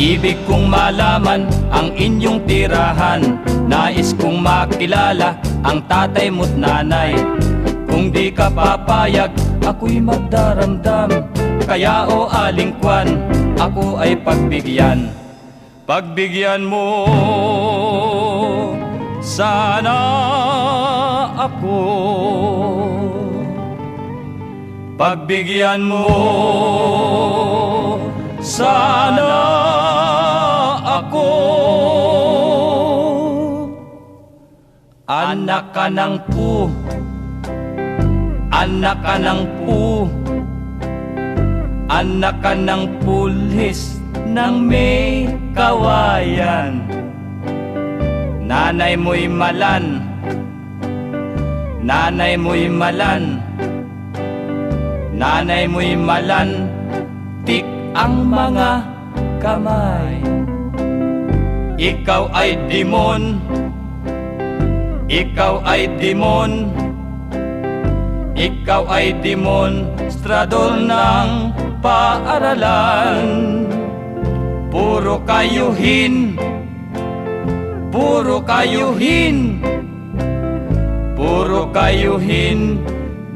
Ibig kong malaman ang inyong tirahan. Nais kong makilala ang tatay mo't nanay. Kung di ka papayag, ako'y magdaramdam. Kaya o alingkwan, ako ay pagbigyan. Pagbigyan mo sana ako. Pagbigyan mo sana ako Anak ka ng pu. Anak ka ng pu. Anak ka ng pulis ng may kawayan. Nanay mo'y malan. Nanay mo'y malan. Nanay mo'y malan. Tik ang mga kamay. Ikaw ay dimon Ikaw ay dimon Ikaw ay demonstrador ng paaralan. Puro kayuhin. Puro kayuhin. Puro kayuhin.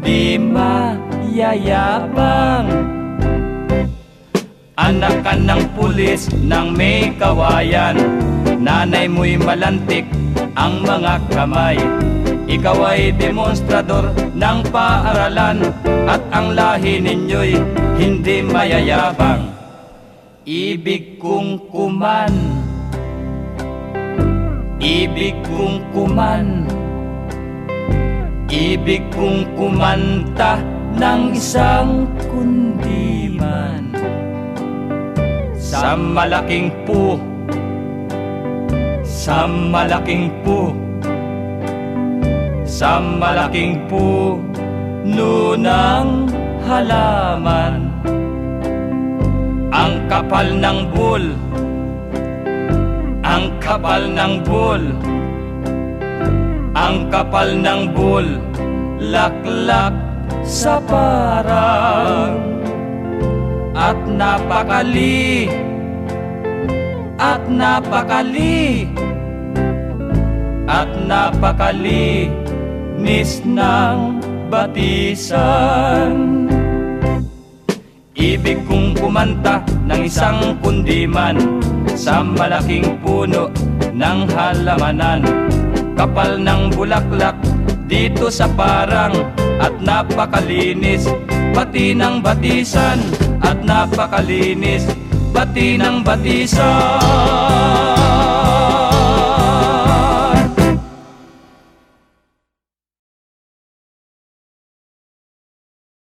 Di mayayabang Anak ka ng pulis ng may kawayan. Nanay mo'y malantik ang mga kamay. Ikaw ay demonstrador ng paaralan At ang lahi ninyo'y hindi mayayabang. Ibig kong kuman. Ibig kong kuman. Ibig kong kumanta ng isang kundiman Sa malaking pu. Sa malaking pu. Sa malaking pu. Nunang halaman. Ang kapal ng bul Ang kapal ng bul Ang kapal ng bul Laklak sa parang. At napakali At napakali. At napakali Nis ng batisan. Ibig kong kumanta ng isang kundiman Sa malaking puno ng halamanan. Kapal ng bulaklak dito sa parang At napakalinis pati ng batisan At napakalinis pati ng batisan